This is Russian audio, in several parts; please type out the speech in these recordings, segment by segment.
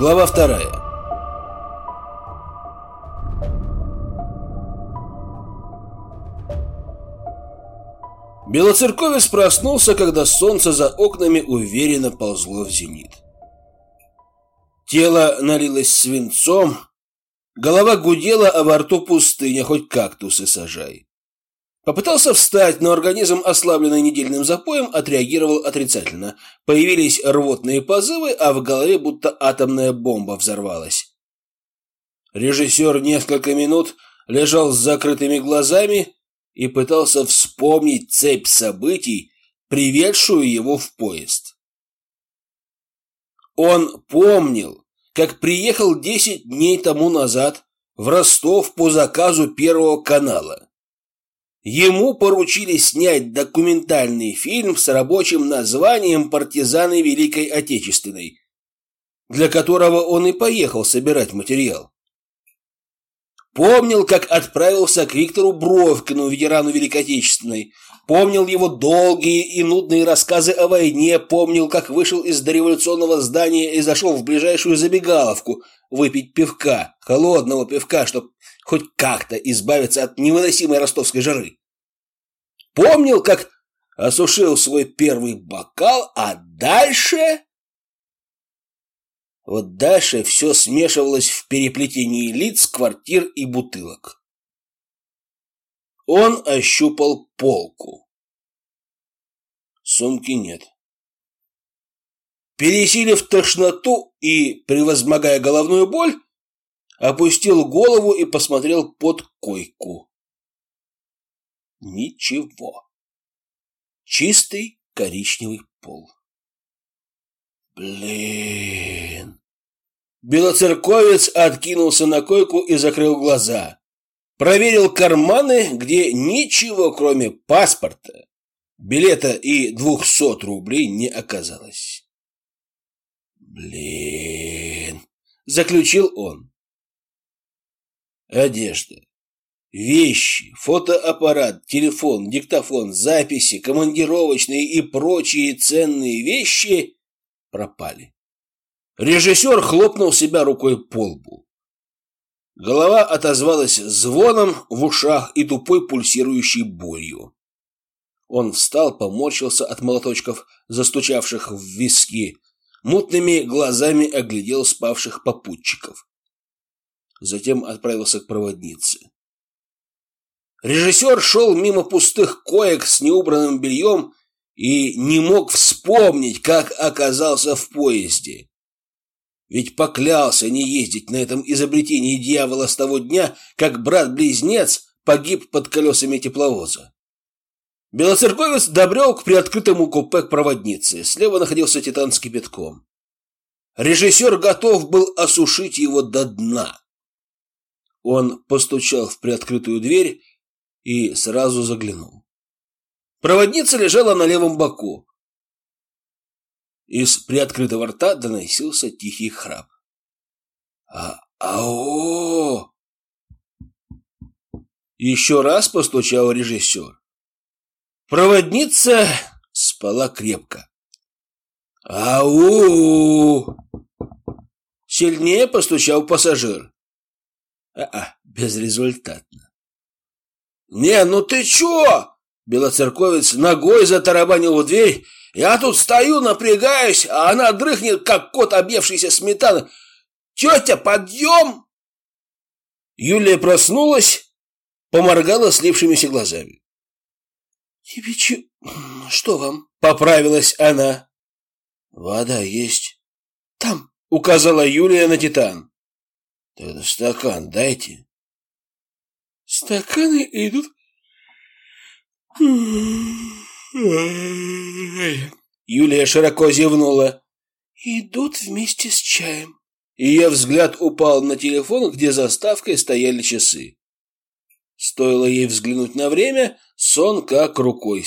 Глава вторая. Белоцерковец проснулся, когда солнце за окнами уверенно ползло в зенит. Тело налилось свинцом, голова гудела, а во рту пустыня, хоть кактусы сажай. Попытался встать, но организм, ослабленный недельным запоем, отреагировал отрицательно. Появились рвотные позывы, а в голове будто атомная бомба взорвалась. Режиссер несколько минут лежал с закрытыми глазами и пытался вспомнить цепь событий, приведшую его в поезд. Он помнил, как приехал десять дней тому назад в Ростов по заказу Первого канала. Ему поручили снять документальный фильм с рабочим названием «Партизаны Великой Отечественной», для которого он и поехал собирать материал. Помнил, как отправился к Виктору Бровкину, ветерану Великой Отечественной. Помнил его долгие и нудные рассказы о войне. Помнил, как вышел из дореволюционного здания и зашел в ближайшую забегаловку выпить пивка, холодного пивка, чтобы хоть как-то избавиться от невыносимой ростовской жары. Помнил, как осушил свой первый бокал, а дальше... Вот дальше все смешивалось в переплетении лиц, квартир и бутылок. Он ощупал полку. Сумки нет. Пересилив тошноту и, превозмогая головную боль, опустил голову и посмотрел под койку. Ничего. Чистый коричневый пол. Блин. Белоцерковец откинулся на койку и закрыл глаза. Проверил карманы, где ничего, кроме паспорта, билета и двухсот рублей не оказалось. Блин, заключил он. Одежда, вещи, фотоаппарат, телефон, диктофон, записи, командировочные и прочие ценные вещи пропали. Режиссер хлопнул себя рукой по лбу. Голова отозвалась звоном в ушах и тупой пульсирующей болью. Он встал, поморщился от молоточков, застучавших в виски, мутными глазами оглядел спавших попутчиков. Затем отправился к проводнице. Режиссер шел мимо пустых коек с неубранным бельем и не мог вспомнить, как оказался в поезде. Ведь поклялся не ездить на этом изобретении дьявола с того дня, как брат-близнец погиб под колесами тепловоза. Белоцерковец добрел к приоткрытому купе к проводнице. Слева находился титан с кипятком. Режиссер готов был осушить его до дна. Он постучал в приоткрытую дверь и сразу заглянул. Проводница лежала на левом боку. Из приоткрытого рта доносился тихий храп. а ау Еще раз постучал режиссер. Проводница спала крепко. «Ау!» Сильнее постучал пассажир. А-а, безрезультатно. «Не, ну ты чё?» Белоцерковец ногой затарабанил в дверь я тут стою, напрягаюсь, а она дрыхнет, как кот, объевшийся сметаны. Тетя, подъем!» Юлия проснулась, поморгала слившимися глазами. «Тебе че... Что вам?» — поправилась она. «Вода есть?» «Там», — указала Юлия на Титан. «Тогда стакан дайте». «Стаканы идут...» Юлия широко зевнула. «Идут вместе с чаем». Ее взгляд упал на телефон, где заставкой стояли часы. Стоило ей взглянуть на время, сон как рукой.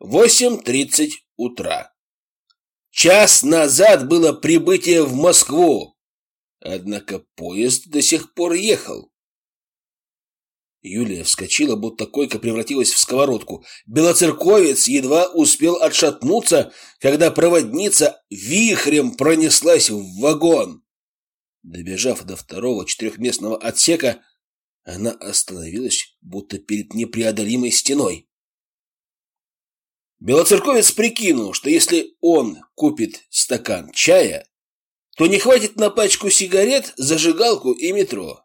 Восемь тридцать утра. Час назад было прибытие в Москву, однако поезд до сих пор ехал. Юлия вскочила, будто койка превратилась в сковородку. Белоцерковец едва успел отшатнуться, когда проводница вихрем пронеслась в вагон. Добежав до второго четырехместного отсека, она остановилась, будто перед непреодолимой стеной. Белоцерковец прикинул, что если он купит стакан чая, то не хватит на пачку сигарет, зажигалку и метро.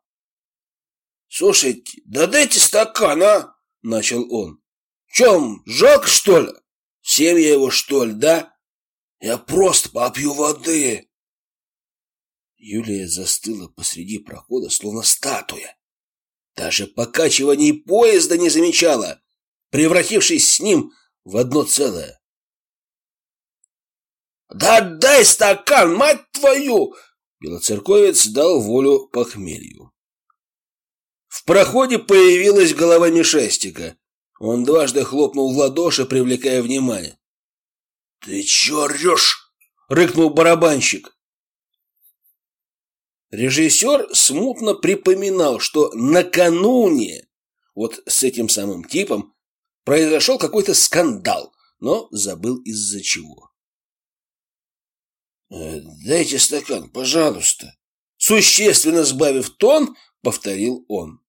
«Слушайте, да дайте стакан, а!» — начал он. «Чем, жалко, что ли? Всем я его, что ли, да? Я просто попью воды!» Юлия застыла посреди прохода, словно статуя. Даже покачиваний поезда не замечала, превратившись с ним в одно целое. «Да дай стакан, мать твою!» Белоцерковец дал волю похмелью. В проходе появилась голова Мишестика. Он дважды хлопнул в ладоши, привлекая внимание. «Ты чё рёшь?» — рыкнул барабанщик. Режиссер смутно припоминал, что накануне вот с этим самым типом произошел какой-то скандал, но забыл из-за чего. «Э, «Дайте стакан, пожалуйста», — существенно сбавив тон, повторил он.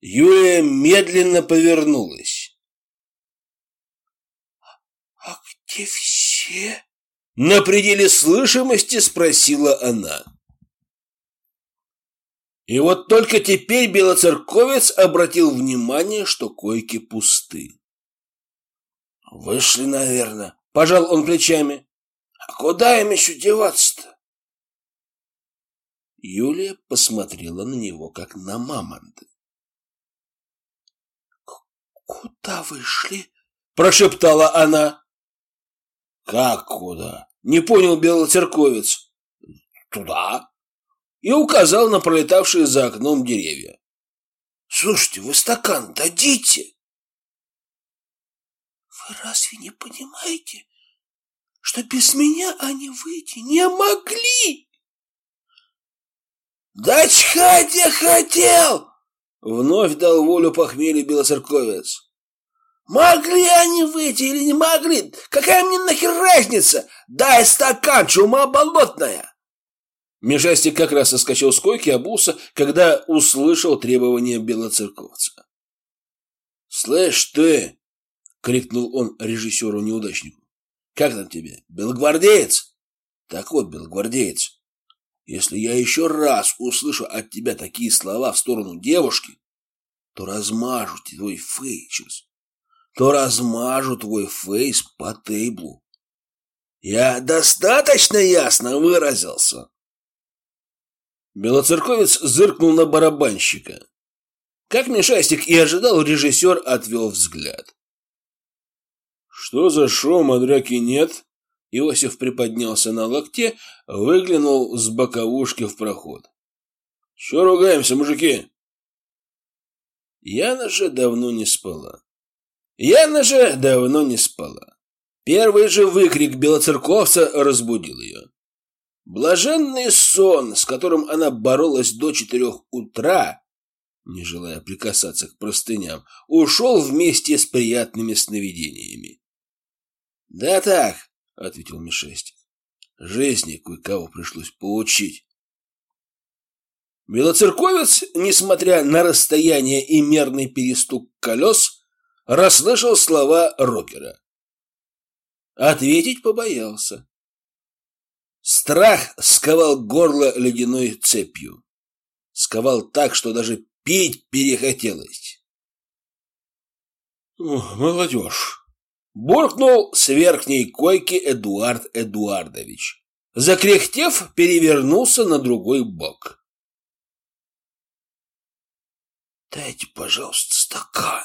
Юлия медленно повернулась. «А где все?» На пределе слышимости спросила она. И вот только теперь белоцерковец обратил внимание, что койки пусты. «Вышли, наверное», — пожал он плечами. «А куда им еще деваться-то?» Юлия посмотрела на него, как на мамонта. «Куда вышли?» — прошептала она. «Как куда?» — не понял белоцерковец. «Туда?» И указал на пролетавшие за окном деревья. «Слушайте, вы стакан дадите?» «Вы разве не понимаете, что без меня они выйти не могли?» «Да чхать я хотел!» Вновь дал волю похмелью белоцерковец. Могли они выйти или не могли? Какая мне нахер разница? Дай стакан, чума болотная!» Межастик как раз соскочил с койки, обулся, когда услышал требования белоцерковца. «Слышь, ты!» — крикнул он режиссеру-неудачнику. «Как там тебе? Белогвардеец?» «Так вот, белогвардеец, если я еще раз услышу от тебя такие слова в сторону девушки, то размажу твой фейчес то размажу твой фейс по тейблу. Я достаточно ясно выразился. Белоцерковец зыркнул на барабанщика. Как Мишастик и ожидал, режиссер отвел взгляд. «Что за шум, а драки нет?» Иосиф приподнялся на локте, выглянул с боковушки в проход. «Че ругаемся, мужики?» Яна же давно не спала. Яна же давно не спала. Первый же выкрик белоцерковца разбудил ее. Блаженный сон, с которым она боролась до четырех утра, не желая прикасаться к простыням, ушел вместе с приятными сновидениями. «Да так», — ответил Мишестик, — «жизни кое-кого пришлось поучить». Белоцерковец, несмотря на расстояние и мерный перестук колес, расслышал слова рокера. Ответить побоялся. Страх сковал горло ледяной цепью. Сковал так, что даже пить перехотелось. «Молодежь!» — буркнул с верхней койки Эдуард Эдуардович. Закряхтев, перевернулся на другой бок. «Дайте, пожалуйста, стакан!»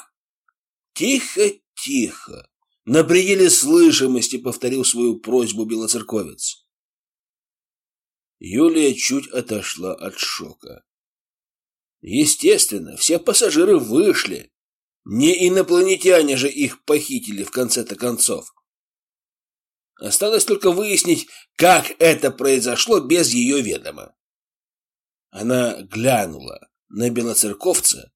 Тихо, тихо, на пределе слышимости повторил свою просьбу белоцерковец. Юлия чуть отошла от шока. Естественно, все пассажиры вышли. Не инопланетяне же их похитили в конце-то концов. Осталось только выяснить, как это произошло без ее ведома. Она глянула на белоцерковца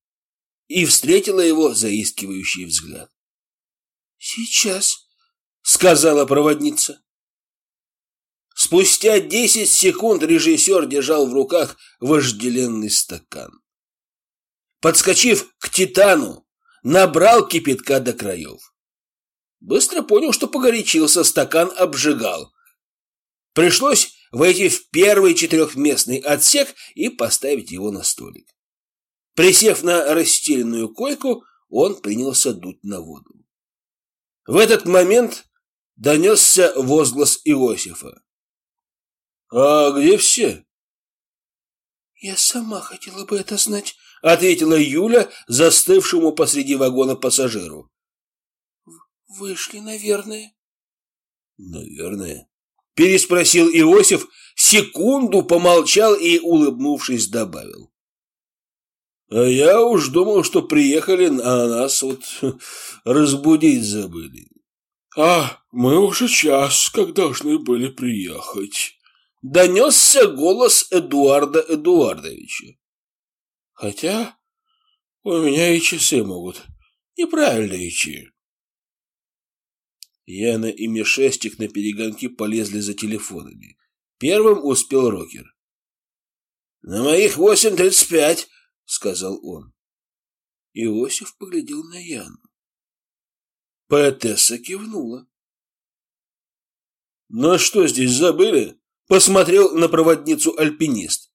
и встретила его заискивающий взгляд. «Сейчас», — сказала проводница. Спустя десять секунд режиссер держал в руках вожделенный стакан. Подскочив к Титану, набрал кипятка до краев. Быстро понял, что погорячился, стакан обжигал. Пришлось войти в первый четырехместный отсек и поставить его на столик. Присев на расстеленную койку, он принялся дуть на воду. В этот момент донесся возглас Иосифа. «А где все?» «Я сама хотела бы это знать», — ответила Юля застывшему посреди вагона пассажиру. «Вышли, наверное». «Наверное», — переспросил Иосиф, секунду помолчал и, улыбнувшись, добавил. «А я уж думал, что приехали, а нас вот разбудить забыли». «А, мы уже час, как должны были приехать», — донесся голос Эдуарда Эдуардовича. «Хотя у меня и часы могут неправильно идти». Яна и Мишестик на перегонки полезли за телефонами. Первым успел Рокер. «На моих восемь тридцать пять», — сказал он. Иосиф поглядел на Яну. Поэтесса кивнула. «Ну а что здесь забыли?» — посмотрел на проводницу альпинист.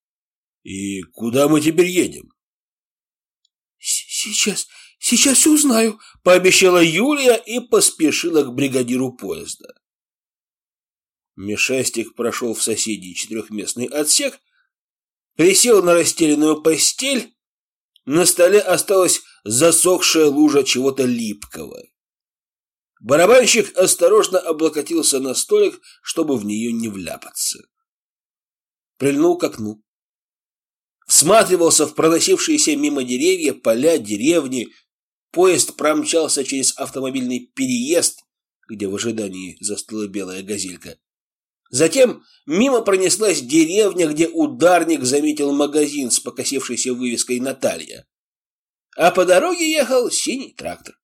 «И куда мы теперь едем?» «Сейчас, Сейчас все узнаю, пообещала Юлия и поспешила к бригадиру поезда. Мишастик прошел в соседний четырехместный отсек, присел на расстеленную постель. На столе осталась засохшая лужа чего-то липкого. Барабанщик осторожно облокотился на столик, чтобы в нее не вляпаться. Прильнул к окну. Всматривался в проносившиеся мимо деревья, поля, деревни, Поезд промчался через автомобильный переезд, где в ожидании застыла белая газелька. Затем мимо пронеслась деревня, где ударник заметил магазин с покосившейся вывеской «Наталья». А по дороге ехал синий трактор.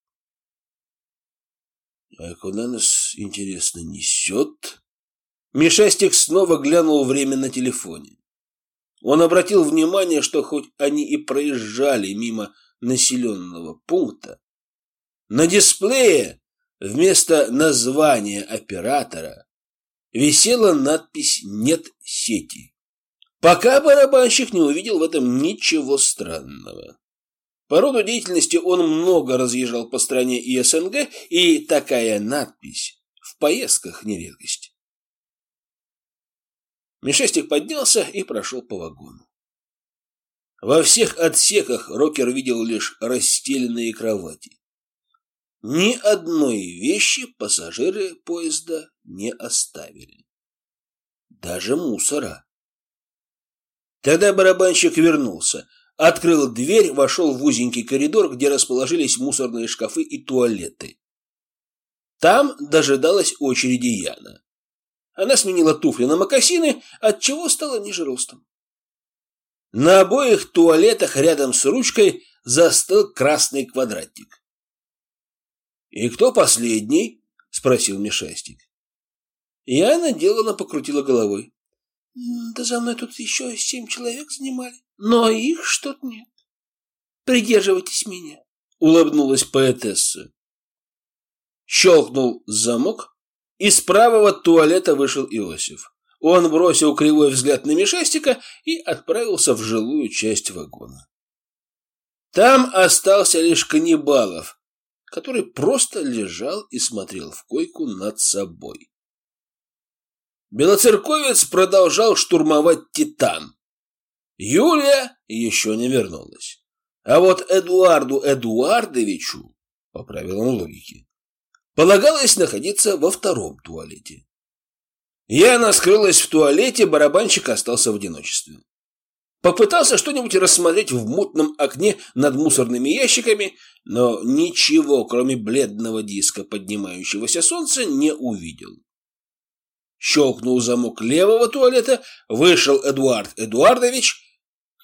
«А куда нас, интересно, несет?» Мишастик снова глянул время на телефоне. Он обратил внимание, что хоть они и проезжали мимо населенного пункта, на дисплее вместо названия оператора висела надпись «Нет сети». Пока барабанщик не увидел в этом ничего странного. По роду деятельности он много разъезжал по стране и СНГ, и такая надпись в поездках не редкость. Мишестик поднялся и прошел по вагону. Во всех отсеках Рокер видел лишь расстеленные кровати. Ни одной вещи пассажиры поезда не оставили. Даже мусора. Тогда барабанщик вернулся, открыл дверь, вошел в узенький коридор, где расположились мусорные шкафы и туалеты. Там дожидалась очереди Яна. Она сменила туфли на мокасины, отчего стала ниже ростом. На обоих туалетах рядом с ручкой застыл красный квадратик. «И кто последний?» — спросил Мишастик. Я наделанно покрутила головой. «Да за мной тут еще семь человек занимали, но их что-то нет. Придерживайтесь меня», — улыбнулась поэтесса. Щелкнул замок, и с правого туалета вышел Иосиф. Он бросил кривой взгляд на Мишастика и отправился в жилую часть вагона. Там остался лишь каннибалов, который просто лежал и смотрел в койку над собой. Белоцерковец продолжал штурмовать Титан. Юлия еще не вернулась. А вот Эдуарду Эдуардовичу, по правилам логики, полагалось находиться во втором туалете. Яна скрылась в туалете, барабанщик остался в одиночестве. Попытался что-нибудь рассмотреть в мутном окне над мусорными ящиками, но ничего, кроме бледного диска поднимающегося солнца, не увидел. Щелкнул замок левого туалета, вышел Эдуард Эдуардович.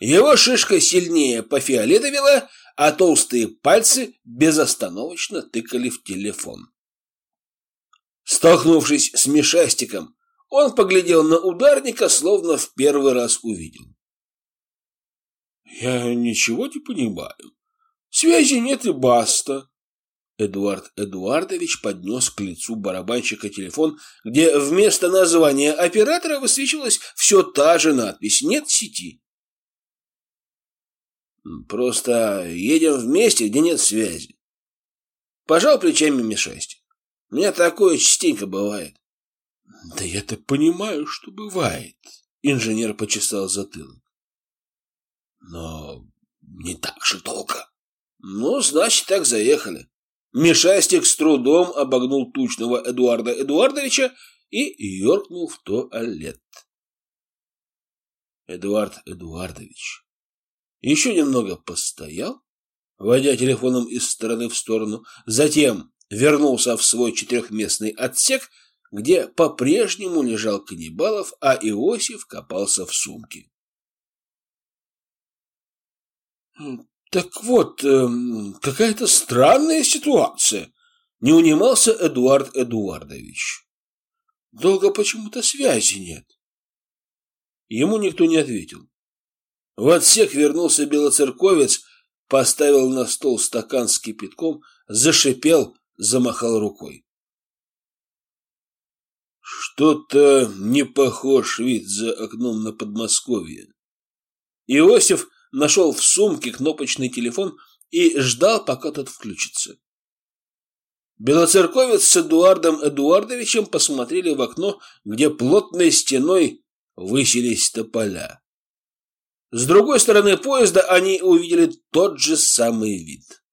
Его шишка сильнее пофиолетовела, а толстые пальцы безостановочно тыкали в телефон. Столкнувшись с Мишастиком, он поглядел на ударника, словно в первый раз увидел. «Я ничего не понимаю. Связи нет и баста». Эдуард Эдуардович поднес к лицу барабанщика телефон, где вместо названия оператора высвечивалась все та же надпись «Нет сети». Просто едем вместе, где нет связи. Пожал плечами Мишастик. Меня такое частенько бывает. Да я-то понимаю, что бывает. Инженер почесал затылок. Но не так же долго. Ну, значит, так заехали. Мишастик с трудом обогнул тучного Эдуарда Эдуардовича и юркнул в туалет. Эдуард Эдуардович еще немного постоял, водя телефоном из стороны в сторону, затем вернулся в свой четырехместный отсек, где по-прежнему лежал Каннибалов, а Иосиф копался в сумке. «Так вот, эм, какая-то странная ситуация», — не унимался Эдуард Эдуардович. «Долго почему-то связи нет». Ему никто не ответил. В отсек вернулся белоцерковец, поставил на стол стакан с кипятком, зашипел, замахал рукой. Что-то не похож вид за окном на Подмосковье. Иосиф нашел в сумке кнопочный телефон и ждал, пока тот включится. Белоцерковец с Эдуардом Эдуардовичем посмотрели в окно, где плотной стеной высились тополя. С другой стороны поезда они увидели тот же самый вид.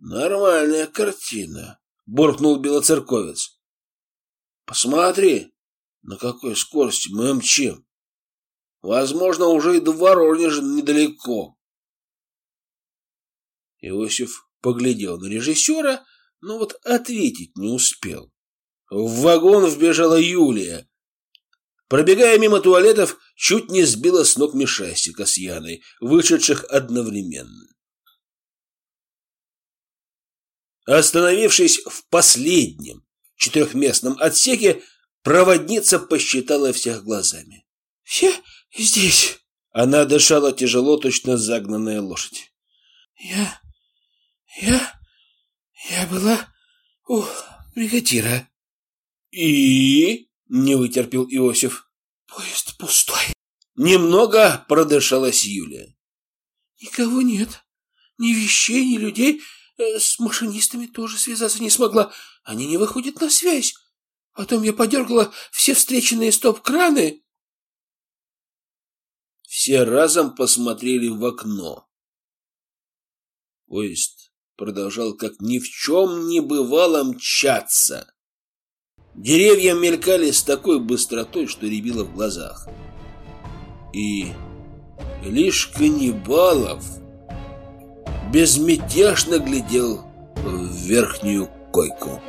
«Нормальная картина», — буркнул белоцерковец. «Посмотри, на какой скорости мы мчим. Возможно, уже и до Воронежа недалеко». Иосиф поглядел на режиссера, но вот ответить не успел. В вагон вбежала Юлия, Пробегая мимо туалетов, чуть не сбила с ног Мишастика с Яной, вышедших одновременно. Остановившись в последнем четырехместном отсеке, проводница посчитала всех глазами. «Все здесь?» Она дышала тяжело, точно загнанная лошадь. «Я... я... я была у бригадира». «И?» Не вытерпел Иосиф. Поезд пустой. Немного продышалась Юлия. Никого нет. Ни вещей, ни людей. Э, с машинистами тоже связаться не смогла. Они не выходят на связь. Потом я подергала все встреченные стоп-краны. Все разом посмотрели в окно. Поезд продолжал как ни в чем не бывало мчаться. Деревья мелькали с такой быстротой, что рябило в глазах. И лишь Каннибалов безмятежно глядел в верхнюю койку.